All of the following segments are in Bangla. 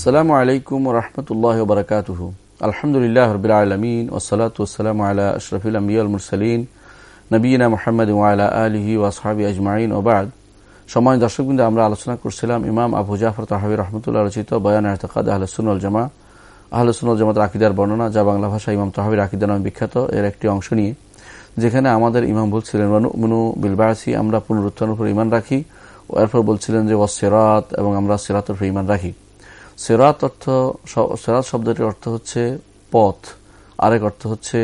আসসালামু আলাইকুম রহমতুল্লাহ বরকাতুহু। আলহামদুলিল্লাহ রবিল আলমিন ওসলাত ওসালাম আলা আশরফুল আম্বিয়াল মুরসালিন নবীনা মোহাম্মদ ওয়ালা আলহি ওয়াসহাবি আজমাইন ওবাদ সময় দর্শকবৃন্দে, আমরা আলোচনা করছিলাম ইমাম আবু জাফর তাহাবি রহমতুল্লাহ রচিত বয়ান এরতকাদ আহলসুল জামা আহলসুল জামাত আকিদার বর্ণনা, যা বাংলা ভাষা ইমাম তাহাবির আকিদার নামে বিখ্যাত। এর একটি অংশ নিয়ে, যেখানে আমাদের ইমাম বলছিলেন মনু বিলবাসী আমরা পুনরুত্থানের উপর ইমান রাখি এরপর বলছিলেন যে ওয়াসেরাত এবং আমরা সেরাতের উপর ইমান রাখি। সেরাত অর্থ সেরাত শব্দটির অর্থ হচ্ছে পথ। আরেক অর্থ হচ্ছে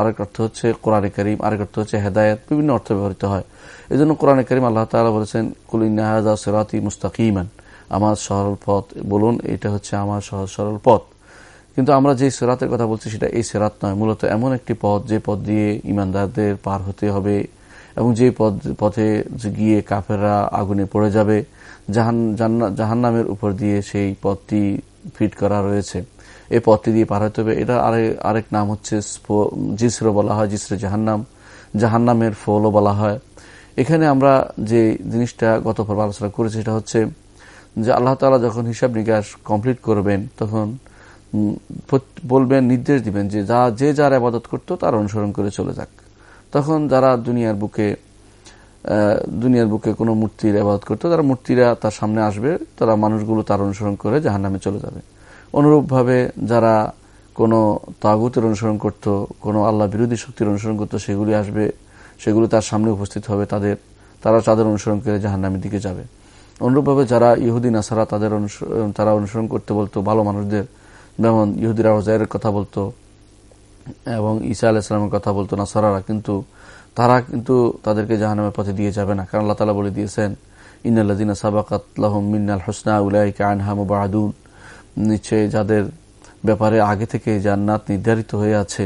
আরেক অর্থ হচ্ছে কোরআন করিম, আরেক অর্থ হচ্ছে হেদায়ত, বিভিন্ন অর্থ ব্যবহৃত হয়। এই জন্য কোরআন করিম আল্লাহ তালা বলেছেন কুলিনাহাজা সেরাতি মুস্তাকিমান। আমার সরল পথ, বলুন, এটা হচ্ছে আমার সহজ সরল পথ। কিন্তু আমরা যে সেরাতের কথা বলছি, সেটা এই সেরাত নয়। মূলত এমন একটি পথ, যে পথ দিয়ে ইমানদারদের পার হতে হবে এবং যে পথ গিয়ে কাফেররা আগুনে পড়ে যাবে, জাহান নামের উপর দিয়ে সেই পথটি ফিট করা রয়েছে। এই পথটি দিয়ে পার হতে হবে। এটা আরেক নাম হচ্ছে জিসরো বলা হয়, জিসরে জাহান্নাম। জাহান্নামের ফলও বলা হয়। এখানে আমরা যে জিনিসটা গত পর্ব আলোচনা করেছি, সেটা হচ্ছে যে আল্লাহ তালা যখন হিসাব নিকাশ কমপ্লিট করবেন, তখন বলবেন, নির্দেশ দিবেন যে যা, যে যার আবাদত করতো তার অনুসরণ করে চলে যাক। তখন যারা দুনিয়ার বুকে দুনিয়ার বুকে কোনো মূর্তির আবাদত করতো, তারা মূর্তিরা তার সামনে আসবে, তারা মানুষগুলো তার অনুসরণ করে জাহান নামে চলে যাবে। অনুরূপভাবে যারা কোনো তাগুতের অনুসরণ করত, কোনো আল্লাহ বিরোধী শক্তির অনুসরণ করত, সেগুলি আসবে, সেগুলো তার সামনে উপস্থিত হবে, তাদের, তারা তাদের অনুসরণ করে জাহান নামের দিকে যাবে। অনুরূপভাবে যারা ইহুদিন আসারা তাদের তারা অনুসরণ করতে বলতো, ভালো মানুষদের, যেমন ইহুদিরা হজাইরের কথা বলতো এবং ঈসা আলাহিসামের কথা বলতো না সারারা কিন্তু তারা কিন্তু তাদেরকে জাহানামের পথে দিয়ে যাবে না। কারণ আল্লাহ তালা বলে দিয়েছেন ইন্দিনা সাবাকাত লাহম মিন্নাল হোসনা, উলাইকা আনহা মুবাহাদুন নিশ্চয় যাদের ব্যাপারে আগে থেকে জান্নাত নির্ধারিত হয়ে আছে,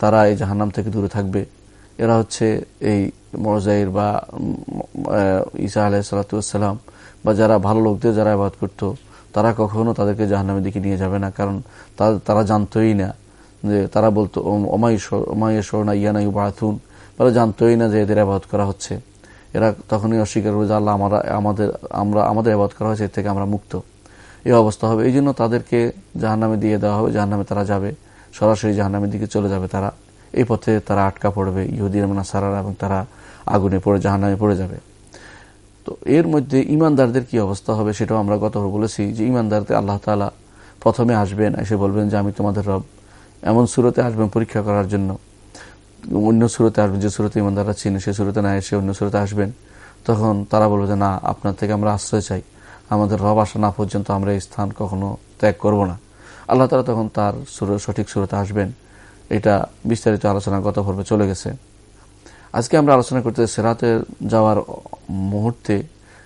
তারা এই জাহান্নাম থেকে দূরে থাকবে। এরা হচ্ছে এই মজাইর বা ঈসা আলাহ সালাতাম বা যারা ভালো লোকদের যারা আবাদ করত, তারা কখনো তাদেরকে জাহান্নামের দিকে নিয়ে যাবে না। কারণ তারা জানতই না। যে তারা বলতো ওমাইশ্বর ইয়ানা বাথুন তারা জানতোই না যে এদের আবাদ করা হচ্ছে। এরা তখনই অস্বীকার করবে যে আল্লাহ আমরা, আমাদের আমরা, আমাদের আবাদ করা হয়েছে, এর থেকে আমরা মুক্ত। এই অবস্থা হবে। এই জন্য তাদেরকে জাহান্নামে দিয়ে দেওয়া হবে, জাহান্নামে তারা যাবে। সরাসরি জাহান্নামের দিকে চলে যাবে তারা। এই পথে তারা আটকা পড়বে ইহুদিন সারারা এবং তারা আগুনে পড়ে, জাহান্নামে পড়ে যাবে। তো এর মধ্যে ইমানদারদের কি অবস্থা হবে সেটাও আমরা গত বলেছি যে ইমানদারদের আল্লাহ তালা প্রথমে আসবেন, এসে বলবেন যে, আমি তোমাদের রব। এমন সুরতে আসবেন পরীক্ষা করার জন্য। অন্য সুরতে আসবেন, যে সুরতে ইমানদাররা চিনে, সে সুরতে না এসে অন্য সুরতে আসবেন। তখন তারা বলবে যে, না, আপনার থেকে আমরা আশ্রয় চাই। আমাদের রব আসা না পর্যন্ত আমরা এই স্থান কখনো ত্যাগ করব না। আল্লাহ তালা তখন তার সুর, সঠিক সুরতে আসবেন। এটা বিস্তারিত আলোচনা গত পর্বে চলে গেছে। আজকে আমরা আলোচনা করতে সেরাতে যাওয়ার মুহূর্তে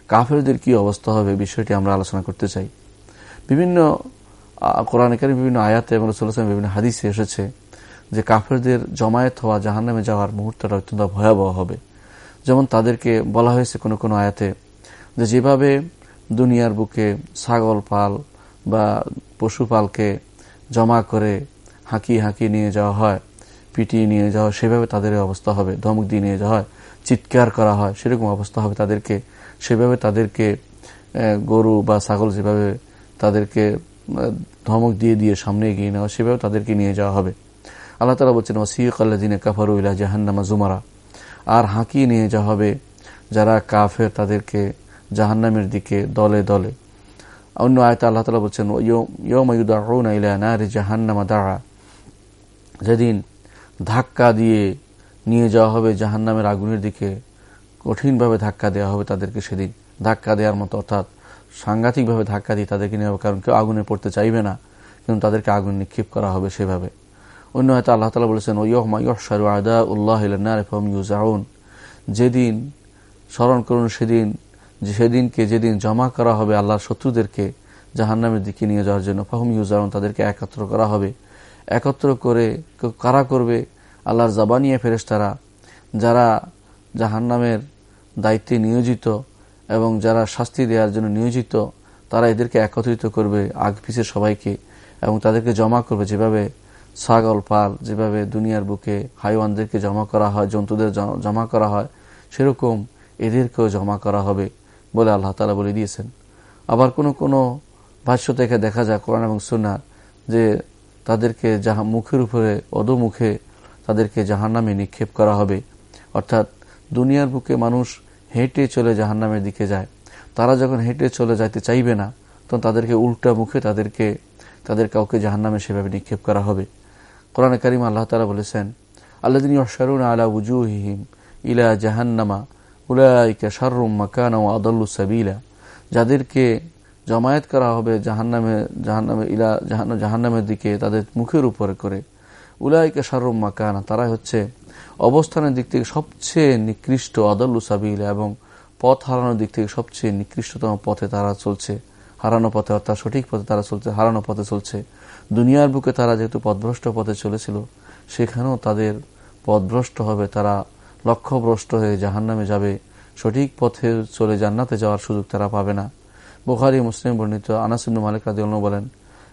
কাফেরদের কি অবস্থা হবে বিষয়টি আমরা আলোচনা করতে চাই। বিভিন্ন কোরআনকারী বিভিন্ন আয়াতে এবং রসুল্লাহাম বিভিন্ন হাদিসে এসেছে যে কাফেরদের জমায়েত হওয়া জাহান নামে যাওয়ার মুহূর্তটা অত্যন্ত ভয়াবহ হবে। যেমন তাদেরকে বলা হয়েছে কোনো কোনো আয়াতে যে যেভাবে দুনিয়ার বুকে ছাগল পাল বা পশুপালকে জমা করে হাঁকি হাঁকি নিয়ে যাওয়া হয়, পিটিয়ে নিয়ে যাওয়া হয়, সেভাবে তাদের অবস্থা হবে, ধমক দিয়ে নিয়ে যাওয়া হয়, চিৎকার করা হয়, সেরকম অবস্থা হবে তাদেরকে। সেভাবে তাদেরকে গরু বা ছাগল যেভাবে তাদেরকে ধমক দিয়ে দিয়ে সামনে এগিয়ে নেওয়া, সেভাবে তাদেরকে নিয়ে যাওয়া হবে। আল্লাহ তালা বলছেন ওসিক আল্লাদিনে কাফারু ইলা জাহান্নামা জুমারা আর হাঁকিয়ে নিয়ে যাওয়া হবে যারা কাফের, তাদেরকে জাহান্নামের দিকে দলে দলে। অন্য আয়তা আল্লাহ তালা বলছেন জাহান্নামা দাঁড়া যেদিন ধাক্কা দিয়ে নিয়ে যাওয়া হবে, জাহান্নামের আগুনের দিকে কঠিনভাবে ধাক্কা দেওয়া হবে তাদেরকে সেদিন। ধাক্কা দেওয়ার মতো, অর্থাৎ সাংঘাতিকভাবে ধাক্কা দিয়ে তাদেরকে নেওয়া কারণ কেউ আগুনে পড়তে চাইবে না, কিন্তু তাদেরকে আগুন নিক্ষেপ করা হবে সেভাবে। অন্য হয়তো আল্লাহ তালা বলেছেন আদা উল্লাহ ইউজাউন যেদিন, স্মরণ করুন সেদিন, যে সেদিনকে যেদিন জমা করা হবে আল্লাহর শত্রুদেরকে জাহান্নামের দিকে নিয়ে যাওয়ার জন্য, ফাহম ইউজাউন তাদেরকে একত্র করা হবে। একত্র করে কারা করবে? আল্লাহর জাবানিয়া ফেরেস্তারা যারা জাহান্নামের দায়িত্বে নিয়োজিত এবং যারা শাস্তি দেওয়ার জন্য নিয়োজিত, তারা এদেরকে একত্রিত করবে আগ পিছিয়ে সবাইকে এবং তাদেরকে জমা করবে। যেভাবে ছাগল পাল যেভাবে দুনিয়ার বুকে হাইওয়ানদেরকে জমা করা হয়, জন্তুদের জমা করা হয়, সেরকম এদেরকেও জমা করা হবে বলে আল্লাহ তালা বলে দিয়েছেন। আবার কোনো কোনো ভাষ্য থেকে দেখা যায়, কোরআন এবং সুনার যে তাদেরকে যাহা মুখের উপরে, অধমুখে তাদেরকে জাহান্নামে নিক্ষেপ করা হবে। অর্থাৎ দুনিয়ার বুকে মানুষ হেঁটে চলে জাহান্নামের দিকে যায়। তারা যখন হেঁটে চলে যাইতে চাইবে না, তখন তাদেরকে উল্টা মুখে তাদেরকে, তাদের কাউকে জাহান্নামে সেভাবে নিক্ষেপ করা হবে। কোরআনে করিম আল্লাহ তালা বলেছেন আল্লাদিন অশারুন আলা উজুহিম ইলা জাহান্নামা, উলাইকা শারুম মাকানা ও আদল্লু সাবিলা। যাদেরকে জমায়েত করা হবে জাহান্নামে জাহান্নামে ইলা জাহান্ন জাহান্নামের দিকে তাদের মুখের উপরে করে। উলাইকা শারুম মাকানা, তারাই হচ্ছে অবস্থানের দিক থেকে সবচেয়ে নিকৃষ্ট আদল্লু সাবিলা এবং পথ হারানোর দিক থেকে সবচেয়ে নিকৃষ্টতম পথে তারা চলছে। হারানো পথে অর্থাৎ সঠিক পথে তারা চলছে, হারানো পথে চলছে। দুনিয়ার বুকে তারা যেহেতু পথভ্রষ্ট পথে চলেছিল, সেখানেও তাদের পথভ্রষ্ট হবে, তারা লক্ষ্যভ্রষ্ট হয়ে জাহান নামে যাবে। সঠিক পথে চলে জান্নাতে যাওয়ার সুযোগ তারা পাবে না। বুখারি, মুসলিম বর্ণিত আনাসিম মালিক রাজি বলেন,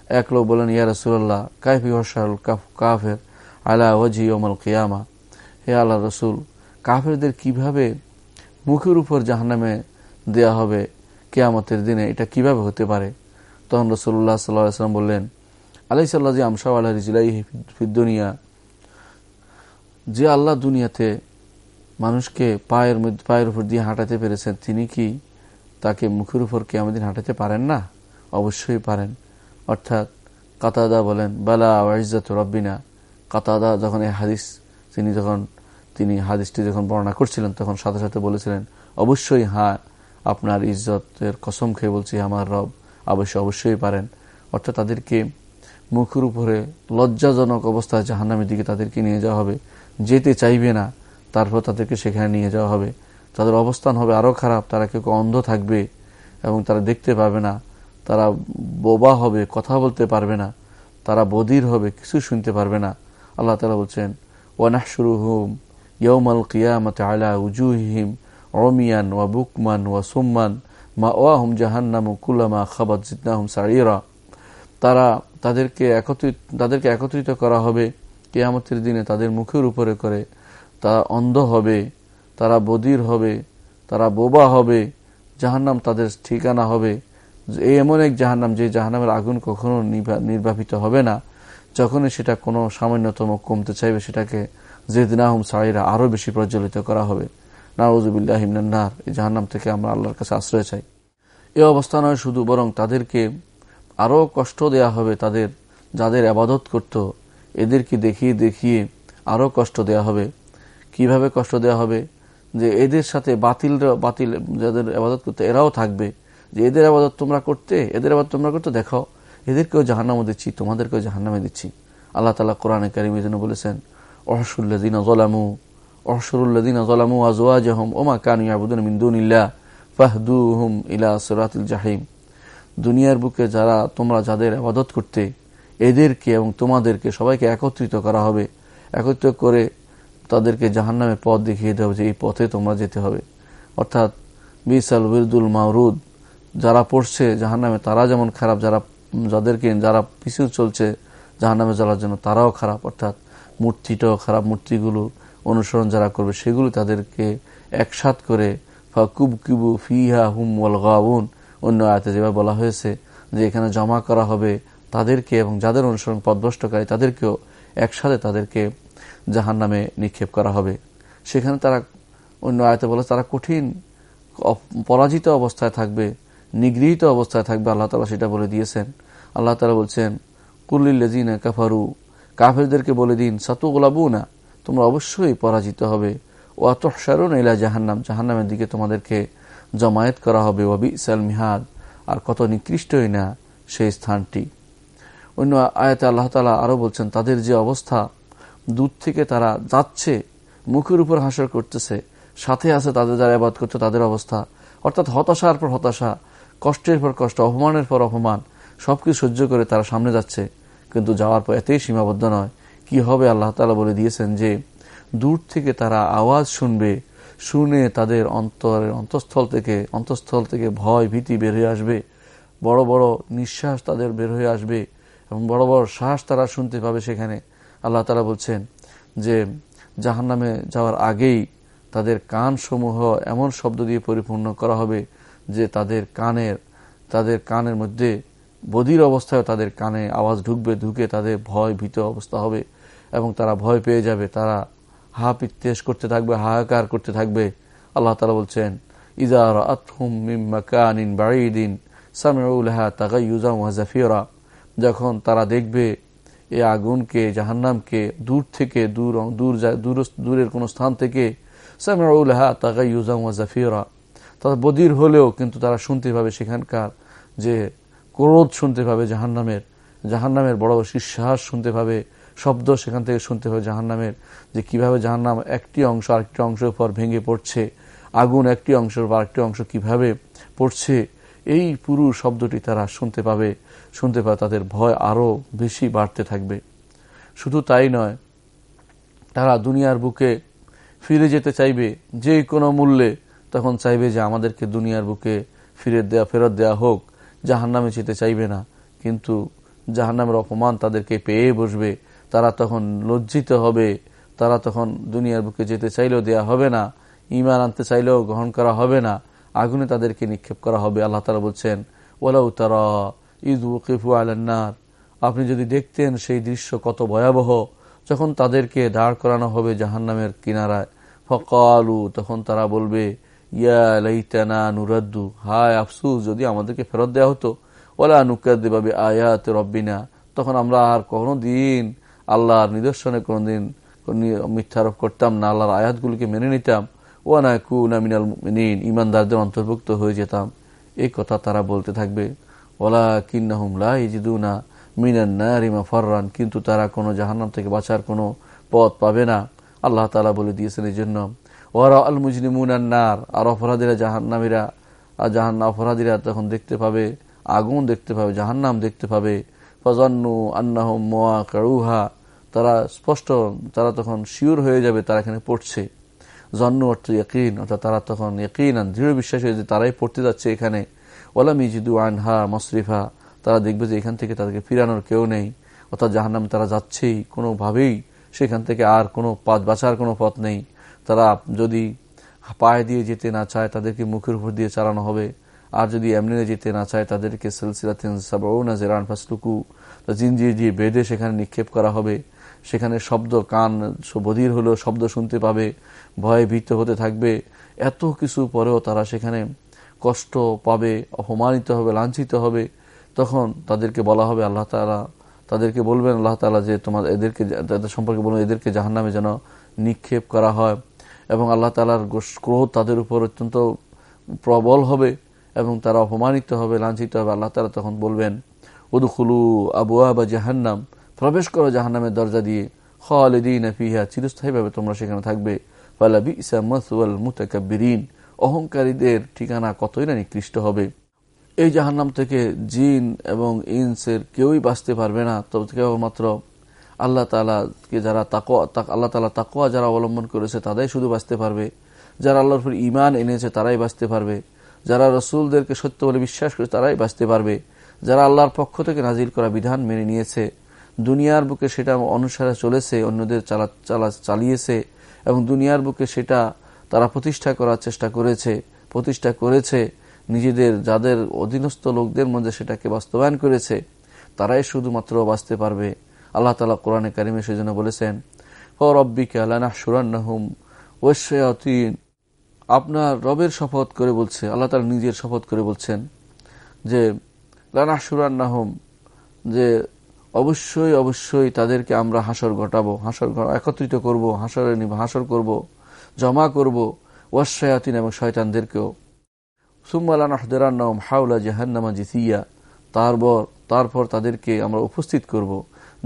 এক লোক বলেন, ইয়া রসুল্লাহ কাইফি হসাল কাফের আলা ওজি ওমল কিয়ামা? হে আল্লাহ রসুল, কাফেরদের কীভাবে মুখের উপর জাহান্নামে দেয়া হবে কেয়ামতের দিনে, এটা কীভাবে হতে পারে? তখন রসুল্লাহ সাল্লাম বললেন আলাই সাল্লাহ আমশাহ আল্লাহ রিজিলাই দুনিয়া। যে আল্লাহ দুনিয়াতে মানুষকে পায়ের মধ্যে, পায়ের উপর দিয়ে হাঁটাতে পেরেছেন, তিনি কি তাকে মুখের উপর কে আমাদের হাঁটাতে পারেন না? অবশ্যই পারেন। অর্থাৎ কাতাদা বলেন, বালা ওয়াইজাত রব্বিনা। কাতাদা যখন এই হাদিস তিনি যখন, তিনি হাদিসটি যখন বর্ণনা করছিলেন, তখন সাথে সাথে বলেছিলেন, অবশ্যই হ্যাঁ আপনার ইজ্জতের কসম খেয়ে বলছি, আমার রব অবশ্যই অবশ্যই পারেন। অর্থাৎ তাদেরকে মুখের উপরে লজ্জাজনক অবস্থায় জাহান্নামের দিকে তাদেরকে নিয়ে যাওয়া হবে। যেতে চাইবে না, তারপর তাদেরকে সেখানে নিয়ে যাওয়া হবে। তাদের অবস্থান হবে আরও খারাপ, তারা কেউ অন্ধ থাকবে এবং তারা দেখতে পাবে না। তারা বোবা হবে, কথা বলতে পারবে না। তারা বদির হবে, কিছু শুনতে পারবে না। আল্লাহ তালা বলছেন আলা উজুহিম অমিয়ান ওয়া বুকমান ওয়া সুম্মান মা ওয়াহুম জাহান্নাম কুলামা খাবাদ জিতনাহুম সারিরা তারা তাদেরকে একত্রিত তাদেরকে একত্রিত করা হবে কেয়ামতের দিনে তাদের মুখের উপরে করে। তারা অন্ধ হবে, তারা বদির হবে, তারা বোবা হবে, জাহান্নাম তাদের ঠিকানা হবে। এই এমন এক জাহান্নাম যে জাহান্নামের আগুন কখনো নির্বাপিত হবে না। যখনই সেটা কোনো সামান্যতম কমতে চাইবে, সেটাকে জেদিনাহম সাইরা আরও বেশি প্রজ্বলিত করা হবে। নাউজুবিল্লাহিমনার এই জাহান্নাম থেকে আমরা আল্লাহর কাছে আশ্রয় চাই। এ অবস্থা নয় শুধু, বরং তাদেরকে আরও কষ্ট দেয়া হবে, তাদের, যাদের আবাদত করত, এদেরকে দেখিয়ে দেখিয়ে আরও কষ্ট দেয়া হবে। কীভাবে কষ্ট দেয়া হবে? যে এদের সাথে বাতিল বাতিল যাদের আবাদত করতে, এরাও থাকবে। যে এদের আবাদত তোমরা করতে, এদের আবাদ তোমরা করতে, দেখো। এদেরকেও জাহান্নামে দিচ্ছি, তোমাদেরকেও জাহান্নামে দিচ্ছি। আল্লাহ তালা কোরআনে কারিম জন্য বলেছেন অহসুল্লাদিন জলামু অহসরুল্লাদিন জলামু আজওয়াজহম ওমা কানু আবুদুন মিন্দুনিল্লাহ ফাহদুহুম ইলা সরাতিল জাহিম। দুনিয়ার বুকে যারা, তোমরা যাদের আবাদত করতে, এদেরকে এবং তোমাদেরকে সবাইকে একত্রিত করা হবে। একত্রিত করে তাদেরকে জাহান্নামে পথ দেখিয়ে দেওয়া যে, এই পথে তোমরা যেতে হবে। অর্থাৎ বিসাল, বিরদুল মাহরুদ যারা পড়ছে জাহান্নামে, তারা যেমন খারাপ, যারা যাদেরকে যারা পিছু চলছে জাহান্নামে যাওয়ার জন্য, তারাও খারাপ, অর্থাৎ মূর্তিটাও খারাপ, মূর্তিগুলো অনুসরণ যারা করবে, সেগুলো তাদেরকে একসাথ করে ফাকুব কিবু ফিহা হুম গাউন, অন্য আয়তে যেভাবে বলা হয়েছে যে এখানে জমা করা হবে তাদেরকে এবং যাদের অনুসরণ পদভষ্টকারী তাদেরকেও একসাথে তাদেরকে জাহান নামে নিক্ষেপ করা হবে। সেখানে তারা, অন্য আয়তে বলে তারা কঠিন পরাজিত অবস্থায় থাকবে। নিগৃহীত অবস্থায় থাকবে, আল্লাহ তালা সেটা বলে দিয়েছেন। আল্লাহ তালা বলছেন কুল্লিল্লাজিনা কাফারু কাফেরদেরকে বলে দিন সাতু গোলাবু না তোমরা অবশ্যই পরাজিত হবে। ও আতসারুন এলা জাহান্নাম জাহান্নামের দিকে তোমাদেরকে জমায়েত করা হবে। ওয়াবি ইসাল মিহাদ আর কত নিকৃষ্টই না সেই স্থানটি। অন্য আয়াতে আল্লাহ তালা আরও বলছেন, তাদের যে অবস্থা, দূর থেকে তারা যাচ্ছে, মুখের উপর হাসর করতেছে, সাথে আছে তাদের যারা আবাদ করছে, তাদের অবস্থা। অর্থাৎ হতাশার পর হতাশা কষ্টের পর কষ্ট, অপমানের পর অপমান, সবকিছু সহ্য করে তারা সামনে যাচ্ছে। কিন্তু যাওয়ার পর এতেই সীমাবদ্ধ নয়। কি হবে আল্লাহ তালা বলে দিয়েছেন যে, দূর থেকে তারা আওয়াজ শুনবে, শুনে তাদের অন্তরের অন্তঃস্থল থেকে অন্তঃস্থল থেকে ভয়, ভীতি বের হয়ে আসবে। বড় বড় নিঃশ্বাস তাদের বের হয়ে আসবে এবং বড় বড় শ্বাস তারা শুনতে পাবে সেখানে। আল্লাহ তালা বলছেন যে জাহান নামে যাওয়ার আগেই তাদের কান সমূহ এমন শব্দ দিয়ে পরিপূর্ণ করা হবে যে তাদের কানের তাদের কানের মধ্যে বধির অবস্থায় তাদের কানে আওয়াজ ঢুকবে, ঢুকে তাদের ভয় ভীত অবস্থা হবে এবং তারা ভয় পেয়ে যাবে। তারা হা পিত্তেশ করতে থাকবে, হাহাকার করতে থাকবে। আল্লাহ তালা বলছেন ইজার আতহুম বাড়িদিন সামিউলহা তাগাইউজা ওয়াজাফিয়রা যখন তারা দেখবে এ আগুনকে, জাহান্নামকে দূর থেকে, দূর দূর দূরের কোনো স্থান থেকে সামিউলহা তাগাইউজা ওয়াজাফিয়রা তারা বদির হলেও কিন্তু তারা শুনতে পাবে সেখানকার যে ক্রোধ শুনতে পাবে জাহান্নামের জাহান্নামের বড় শীর্ষাস শুনতে পাবে, শব্দ সেখান থেকে শুনতে হবে জাহান্নামের, যে কীভাবে জাহান্নাম একটি অংশ আরেকটি অংশের পর ভেঙে পড়ছে, আগুন একটি অংশের বা আরেকটি অংশ কীভাবে পড়ছে, এই পুরো শব্দটি তারা শুনতে পাবে শুনতে পাবে তাদের ভয় আরও বেশি বাড়তে থাকবে। শুধু তাই নয়, তারা দুনিয়ার বুকে ফিরে যেতে চাইবে যে কোনো মূল্যে তখন চাইবে যে আমাদেরকে দুনিয়ার বুকে ফিরে দেয়া, ফেরত দেয়া হোক। জাহান্নামে যেতে চাইবে না। কিন্তু জাহান্নামের অপমান তাদেরকে পেয়ে বসবে। তারা তখন লজ্জিত হবে। তারা তখন দুনিয়ার বুকে যেতে চাইলেও দেয়া হবে না। ইমান আনতে চাইলেও গ্রহণ করা হবে না। আগুনে তাদেরকে নিক্ষেপ করা হবে, আল্লাহ তালা বলছেন ওলাউ তারা ঈদ উকিফু আলান্নার আপনি যদি দেখতেন সেই দৃশ্য কত ভয়াবহ, যখন তাদেরকে দাঁড় করানো হবে জাহান্নামের কিনারায়। ফকালু, তখন তারা বলবে ইয়া লাইতানা নুরাদ্দু। হায় আফসুস, যদি আমাদেরকে ফেরত দেওয়া হতো ওলা নুকাদ্দিবাবি আয়াত রব্বিনা। তখন আমরা আর কোনো দিন আল্লাহর নিদর্শনে কোনোদিন মিথ্যারোপ করতাম না, আল্লাহর আয়াতগুলিকে মেনে নিতাম। ওয়ানা কুনা মিনাল মিন ইমানদারদের অন্তর্ভুক্ত হয়ে যেতাম। এই কথা তারা বলতে থাকবে ওলা কিন্নাহুম লা ইজিদুনা মিনান নারিমা ফররান কিন্তু তারা কোনো জাহান্নাম থেকে বাঁচার কোনো পথ পাবে না। আল্লাহ তালা বলে দিয়েছেন এই জন্য ওরা আল মুজনিমুনান্নার আর অপরাধীরা জাহান্নামীরা, আর জাহান্না অপরাধীরা তখন দেখতে পাবে, আগুন দেখতে পাবে, জাহান্নাম দেখতে পাবে। ফজান্নু আন্নাহ মোয়া কারুহা তারা স্পষ্ট, তারা তখন শিওর হয়ে যাবে তারা এখানে পড়ছে। জন্ম অর্থ ইয়কিন, অর্থাৎ তারা তখন ইয়কিন দৃঢ় বিশ্বাস হয়ে যে তারাই পড়তে যাচ্ছে এখানে। ওলা মিজিদু আনহা মসরিফা, তারা দেখবে যে এখান থেকে তাদেরকে ফিরানোর কেউ নেই। অর্থাৎ জাহান্নামে তারা যাচ্ছেই, কোনোভাবেই সেখান থেকে আর কোনো পথ বাঁচার কোনো পথ নেই। তারা যদি পায়ে দিয়ে যেতে না চায়, তাদেরকে মুখের উপর দিয়ে চালানো হবে। আর যদি এমনি যেতে না চায়, তাদেরকে সিলসিলাতেন সাবাউনা জেরান ফাসলুকু জিনজির দিয়ে বেঁধে সেখানে নিক্ষেপ করা হবে। সেখানে শব্দ কান বধির হলেও শব্দ শুনতে পাবে, ভয়ে ভীত হতে থাকবে। এত কিছু পরেও তারা সেখানে কষ্ট পাবে, অপমানিত হবে, লাঞ্ছিত হবে। তখন তাদেরকে বলা হবে, আল্লাহ তালা তাদেরকে বলবেন, আল্লাহ তালা যে তোমার এদেরকে তাদের সম্পর্কে বলবেন এদেরকে জাহান নামে যেন নিক্ষেপ করা হয়। এবং আল্লাহ তালার ক্রোধ তাদের উপর অত্যন্ত প্রবল হবে এবং তারা অপমানিত হবে, লাঞ্ছিত হবে। আল্লাহ তালা তখন বলবেন, উদুখুলু আবুয়া বা জাহান্নাম। প্রবেশ করো জাহান্নামের দরজা দিয়ে। খালিদিন ফিহা, চিরস্থায়ীভাবে তোমরা সেখানে থাকবে। ফালাবি ইসা মসওয়াল মুতাকাব্বিরিন। অহংকারীদের ঠিকানা কতই না নিকৃষ্ট হবে। এই জাহান্নাম থেকে জিন এবং ইনসের কেউই বাঁচতে পারবে না। তবে কেবলমাত্র আল্লাহ তালাকে যারা তাকোয়া আল্লাহ তালা তাকোয়া যারা অবলম্বন করেছে, তারাই শুধু বাঁচতে পারবে। যারা আল্লাহর উপর ইমান এনেছে, তারাই বাঁচতে পারবে। যারা রসুলদেরকে সত্য বলে বিশ্বাস করে, তারাই বাঁচতে পারবে। যারা আল্লাহর পক্ষ থেকে নাজিল করা বিধান মেনে নিয়েছে, দুনিয়ার বুকে সেটা অনুসারে চলেছে, অন্যদের চালা চালা, চালিয়েছে এবং দুনিয়ার বুকে সেটা তারা প্রতিষ্ঠা করার চেষ্টা করেছে, প্রতিষ্ঠা করেছে, নিজেদের, যাদের অধীনস্থ লোকদের মধ্যে সেটাকে বাস্তবায়ন করেছে, তারাই শুধুমাত্র বাঁচতে পারবে। আল্লাহ তালা কোরআনে কারিমে সেজন্য বলেছেন রব্বিকে আল্লাহ সুরান্নাহুম ওয়াসিন আপনার রবের শপথ করে বলছে, আল্লাহ তালা নিজের শপথ করে বলছেন যে লানা সুরান্নাহম যে অবশ্যই অবশ্যই তাদেরকে আমরা হাসর ঘটাবো, হাসর একত্রিত করব, হাসরে নিব, হাসর করব, জমা করব ওয়াসায়াতিন এবং শয়তানদেরকেও। সুম্মালানাহদেরান্নম হাউলা জাহান্নামা জিসিয়া, তারপর তারপর তাদেরকে আমরা উপস্থিত করব।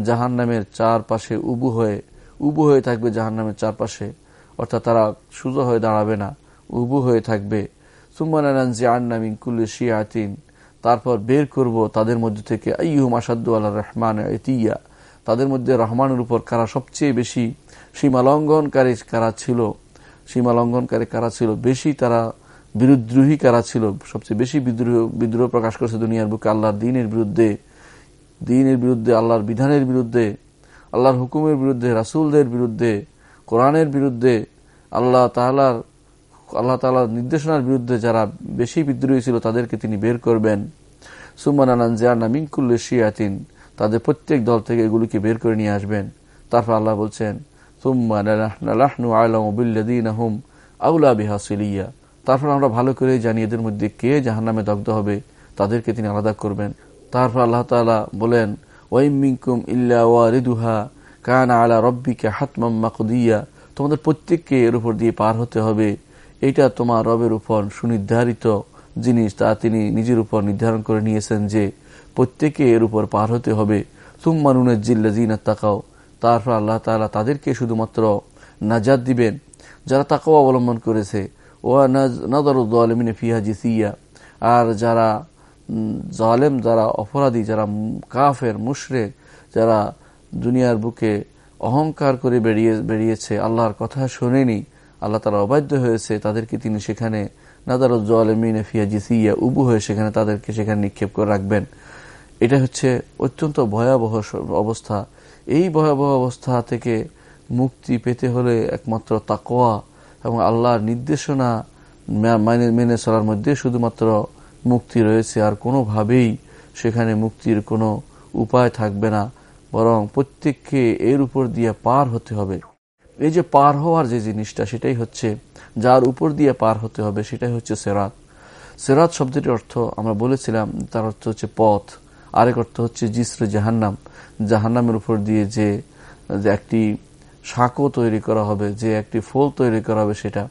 জাহান্নামের চারপাশে উবু হয়ে উবু হয়ে থাকবে জাহান্নামের চারপাশে। অর্থাৎ তারা সুজো হয়ে দাঁড়াবে না, উবু হয়ে থাকবে। তারপর বের করব তাদের মধ্যে থেকে আল্লাহ রহমান এতিয়া তাদের মধ্যে রহমানের উপর কারা সবচেয়ে বেশি সীমালঙ্ঘনকারী কারা ছিল? সীমালঙ্ঘনকারী কারা ছিল? বেশি তারা বিরুদ্রোহী কারা ছিল? সবচেয়ে বেশি বিদ্রোহ বিদ্রোহ প্রকাশ করেছে দুনিয়ার বুকে আল্লাহর দিনের বিরুদ্ধে। দিনের বিরুদ্ধে, আল্লাহর বিধানের বিরুদ্ধে, আল্লাহর হুকুমের বিরুদ্ধে, রাসুলদের বিরুদ্ধে, কোরআনের বিরুদ্ধে, আল্লাহ তালার আল্লাহ তালার নির্দেশনার বিরুদ্ধে যারা বেশি বিদ্রোহী ছিল তাদেরকে তিনি বের করবেন। সুমান আনান সুমানানজিয়ানা মিঙ্কুল্ল শিয়াতিন, তাদের প্রত্যেক দল থেকে এগুলিকে বের করে নিয়ে আসবেন। তারপর আল্লাহ বলছেন আউলা তারপর আমরা ভালো করে জানি এদের মধ্যে কে জাহান নামে দগ্ধ হবে, তাদেরকে তিনি আলাদা করবেন। তারপর আল্লাহ তালা বলেন ওয়াইমিংকুম ইল্লা ওয়ারিদুহা, কান আলা রব্বিকে হাতমাম মাকুদিয়া। তোমাদের প্রত্যেককে এর উপর দিয়ে পার হতে হবে। এটা তোমার রবের উপর সুনির্ধারিত জিনিস, তা তিনি নিজের উপর নির্ধারণ করে নিয়েছেন যে প্রত্যেকে এর উপর পার হতে হবে। তুম্মানুনের জিল্লা জিনা তাকাও তারপর আল্লাহ তালা তাদেরকে শুধুমাত্র নাজাদ দিবেন। যারা তাকাও অবলম্বন করেছে, ওয়া নজরুদ্দমিনে ফিহা জিসিয়া। আর যারা জালেম যারা অপরাধী, যারা কাফের, মুশরেক, যারা দুনিয়ার বুকে অহংকার করে বেরিয়ে, বেরিয়েছে, আল্লাহর কথা শোনেনি, আল্লাহ তারা অবাধ্য হয়েছে, তাদেরকে তিনি সেখানে নাদারুজ্জালমিন ফিয়া উবু হয়ে সেখানে তাদেরকে সেখানে নিক্ষেপ করে রাখবেন। এটা হচ্ছে অত্যন্ত ভয়াবহ অবস্থা। এই ভয়াবহ অবস্থা থেকে মুক্তি পেতে হলে একমাত্র তাকোয়া এবং আল্লাহর নির্দেশনা মেনে চলার মধ্যে শুধুমাত্র মুক্তি রয়েছে, আর কোনোভাবেই সেখানে মুক্তির কোনো উপায় থাকবে না, বরং প্রত্যেককে এর উপর দিয়ে পার হতে হবে। এই যে পার হওয়ার যে জিনিসটা, সেটাই হচ্ছে যার উপর দিয়ে পার হতে হবে, সেটাই হচ্ছে সেরাত। সেরাত শব্দটির অর্থ আমরা বলেছিলাম, তার অর্থ হচ্ছে পথ। আরেক অর্থ হচ্ছে জিসর জাহান্নাম। জাহান্নামের উপর দিয়ে যে একটি সাঁকো তৈরি করা হবে, যে একটি ফুল তৈরি করা হবে সেটা।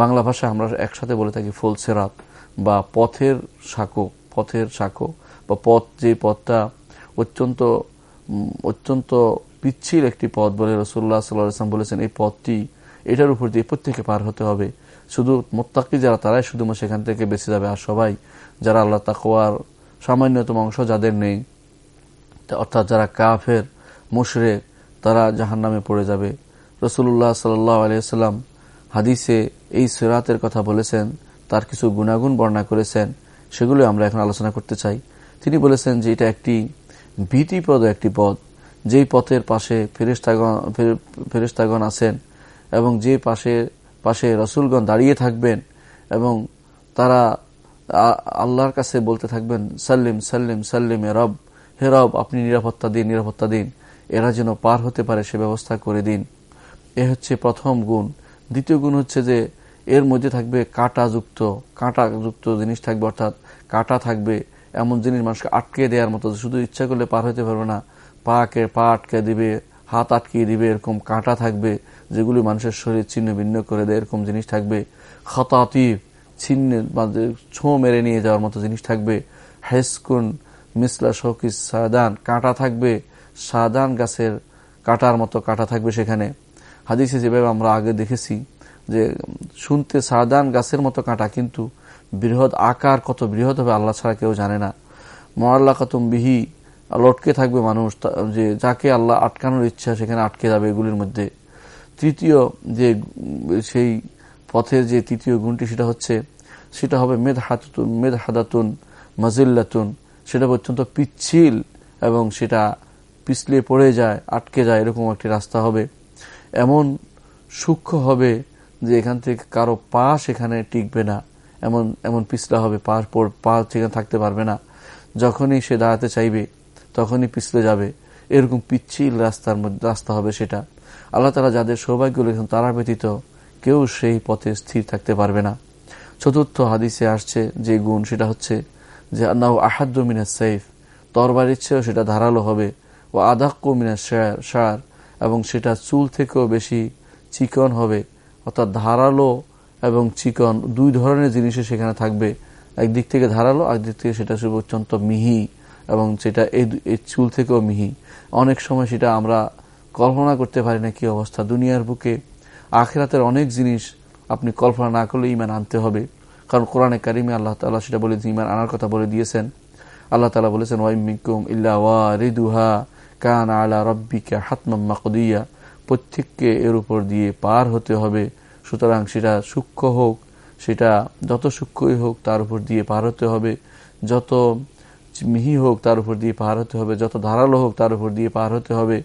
বাংলা ভাষা আমরা একসাথে বলে থাকি ফুল সেরাত। বা পথের সাঁকো পথের সাঁকো, বা পথ যে পথটা অত্যন্ত অত্যন্ত পিচ্ছিল একটি পথ বলে রসুল্লাহ সাল্লাম বলেছেন, এই পথটি এটার উপর দিয়ে প্রত্যেকে পার হতে হবে। শুধু মোত্তাকি যারা, তারাই শুধুমাত্র সেখান থেকে বেঁচে যাবে। আর সবাই যারা আল্লাহ তাকোয়ার সামান্যতম অংশ, যাদের নেই অর্থাৎ যারা কাফের, মুশরেক, তারা জাহান নামে পড়ে যাবে। রসুল্লাহ সাল্লাহ আলিয়াল্লাম হাদিসে এই সেরাতের কথা বলেছেন তার কিছু গুণাগুণ বর্ণনা করেছেন সেগুলো আমরা এখন আলোচনা করতে চাই। তিনি বলেছেন যে এটা একটি ভীতিপ্রদ একটি পথ, যেই পথের পাশে ফেরেস্তাগণ ফেরেস্তাগণ আছেন এবং যে পাশে পাশে রসুলগণ দাঁড়িয়ে থাকবেন এবং তারা আল্লাহর কাছে বলতে থাকবেন, সাল্লিম সাল্লিম সাল্লিম, এ রব, হে রব, আপনি নিরাপত্তা দিন নিরাপত্তা দিন। এরা যেন পার হতে পারে সে ব্যবস্থা করে দিন। এ হচ্ছে প্রথম গুণ। দ্বিতীয় গুণ হচ্ছে যে এর মধ্যে থাকবে কাঁটাযুক্ত কাঁটাযুক্ত জিনিস থাকবে, অর্থাৎ কাঁটা থাকবে এমন জিনিস মানুষকে আটকে দেওয়ার মতো শুধু ইচ্ছা করলে পার হতে পারবে না। পাকে পা আটকে দিবে, হাত আটকিয়ে দিবে, এরকম কাঁটা থাকবে, যেগুলি মানুষের শরীর ছিন্ন ভিন্ন করে দেয়, এরকম জিনিস থাকবে। খতাতিফ ছিন্ন ছো মেরে নিয়ে যাওয়ার মতো জিনিস থাকবে। হেসকুন, মিসলা শৌকিস সাদান, কাঁটা থাকবে, সাদান গাছের কাটার মতো কাটা থাকবে সেখানে। হাদিসে যেভাবে আমরা আগে দেখেছি যে শুনতে সাদান গাছের মতো কাঁটা, কিন্তু বৃহৎ আকার কত বৃহৎ হবে আল্লাহ ছাড়া কেউ জানে না। মরাল্লা কাতুম বিহি, লটকে থাকবে মানুষ যে যাকে আল্লাহ আটকানোর ইচ্ছা সেখানে আটকে যাবে এগুলির মধ্যে। তৃতীয় যে, সেই পথের যে তৃতীয় গুণটি সেটা হচ্ছে, সেটা হবে মেদ হাতুন মেদ হাদাতুন মাজিল্লাতুন। সেটা অত্যন্ত পিচ্ছিল এবং সেটা পিছলে পড়ে যায়, আটকে যায়, এরকম একটি রাস্তা হবে। এমন সূক্ষ্ম হবে যে এখান থেকে কারও পা সেখানে টিকবে না। এমন এমন পিছলা হবে, পা পা সেখানে থাকতে পারবে না। যখনই সে দাঁড়াতে চাইবে, তখনই পিছলে যাবে। এরকম পিচ্ছিল রাস্তার মধ্যে, রাস্তা হবে সেটা। আল্লাহ তালা যাদের সৌভাগ্য লিখেন তারা ব্যতীত কেউ সেই পথে স্থির থাকতে পারবে না। চতুর্থ হাদিসে আসছে যে গুণ, সেটা হচ্ছে যে নাও আহাদ্য মিনা সাইফ। তরবার ইচ্ছেও সেটা ধারালো হবে। ও আদাক্য মিনা সার এবং সেটা চুল থেকেও বেশি চিকন হবে। অর্থাৎ ধারালো এবং চিকন, দুই ধরনের জিনিসে সেখানে থাকবে। একদিক থেকে ধারালো একদিক থেকে সেটা অত্যন্ত মিহি এবং সেটা এই চুল থেকেও মিহি। অনেক সময় সেটা আমরা কল্পনা করতে পারি না কি অবস্থা। দুনিয়ার বুকে আখেরাতের অনেক জিনিস আপনি কল্পনা না করলে ইমান আনতে হবে। কারণ কোরআনে কারিমে আল্লাহ তালা সেটা বলে ইমান আনার কথা বলে দিয়েছেন। আল্লাহ তালা বলেছেন ওয়াইমিকুম ইল্লা ওয়া রিদুহা কান আলা রব্বিকা হাতমাম্মা কদিয়া প্রত্যেককে এর উপর দিয়ে পার হতে হবে। সুতরাং সেটা সূক্ষ্ম হোক, সেটা যত সূক্ষ্মই হোক তার উপর দিয়ে পার হতে হবে। যত মিহি হোক তার উপর দিয়ে পার হতে হবে। যত ধারালো হোক তার উপর দিয়ে পার হতে হবে।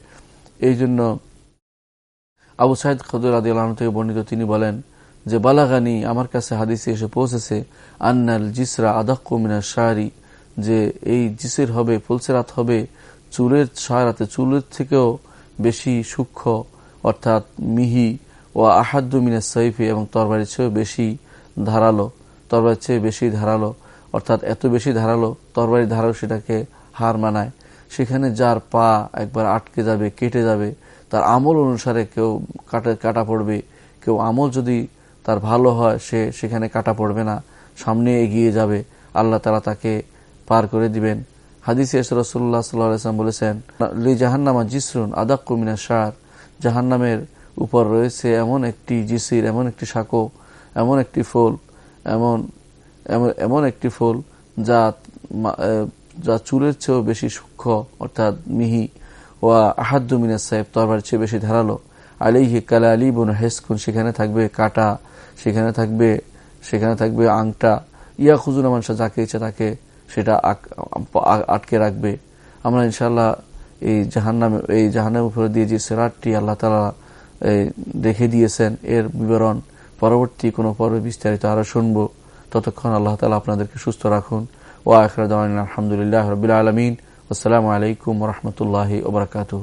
এই জন্য আবু সাইদ খদুর আদি আলম থেকে বর্ণিত তিনি বলেন যে, বালাগানি, আমার কাছে হাদিসে এসে পৌঁছেছে, আন্নাল জিসরা আদাক্কুমিনা শাহরি যে এই জিসের হবে, ফুলসেরাত হবে, চুলের সহায়তে চুলের থেকেও বেশি সূক্ষ্ম। অর্থাৎ মিহি ও আহাদ্দু মিনের সৈফি এবং তরবারির চেয়েও বেশি ধারালো, তরবারির চেয়ে বেশি ধারালো, অর্থাৎ এত বেশি ধারালো তরবারি ধারাও সেটাকে হার মানায়। সেখানে যার পা একবার আটকে যাবে, কেটে যাবে, তার আমল অনুসারে কেউ কাটা কাটা পড়বে। কেউ আমল যদি তার ভালো হয়, সে সেখানে কাটা পড়বে না, সামনে এগিয়ে যাবে। আল্লাহ তালা তাকে পার করে দিবেন। হাদিস রসুল্লাহ সাল্লাম বলেছেন লি জাহান্নামা জিসরুন আদাক্কুমিনা সার জাহান্নামের উপর রয়েছে এমন একটি জিসির, এমন একটি শাকো এমন একটি ফুল, এমন এমন একটি ফুল যা যা চুলের চেয়েও বেশি সূক্ষ্ম, অর্থাৎ মিহি ও আহাদ্দুমিনা সাহেব তরবার চেয়ে বেশি ধারালো। আলিহি কালা আলী বোন হেসকুন, সেখানে থাকবে কাটা, সেখানে থাকবে সেখানে থাকবে আংটা। ইয়া খুজুনা মানুষ যাকে ইচ্ছে তাকে সেটা আটকে রাখবে। আমরা ইনশাল্লাহ এই জাহান্নাম এই জাহান্নাম উপরে দিয়ে যে সেরাটটি আল্লাহ তালা দেখে দিয়েছেন, এর বিবরণ পরবর্তী কোনো পর্বে বিস্তারিত আরও শুনব। ততক্ষণ আল্লাহ তালা আপনাদেরকে সুস্থ রাখুন। ও আখরাদ আলহামদুলিল্লাহ রবিল আলমিন। আসসালামু আলাইকুম রহমতুল্লাহ ওবরাকাতু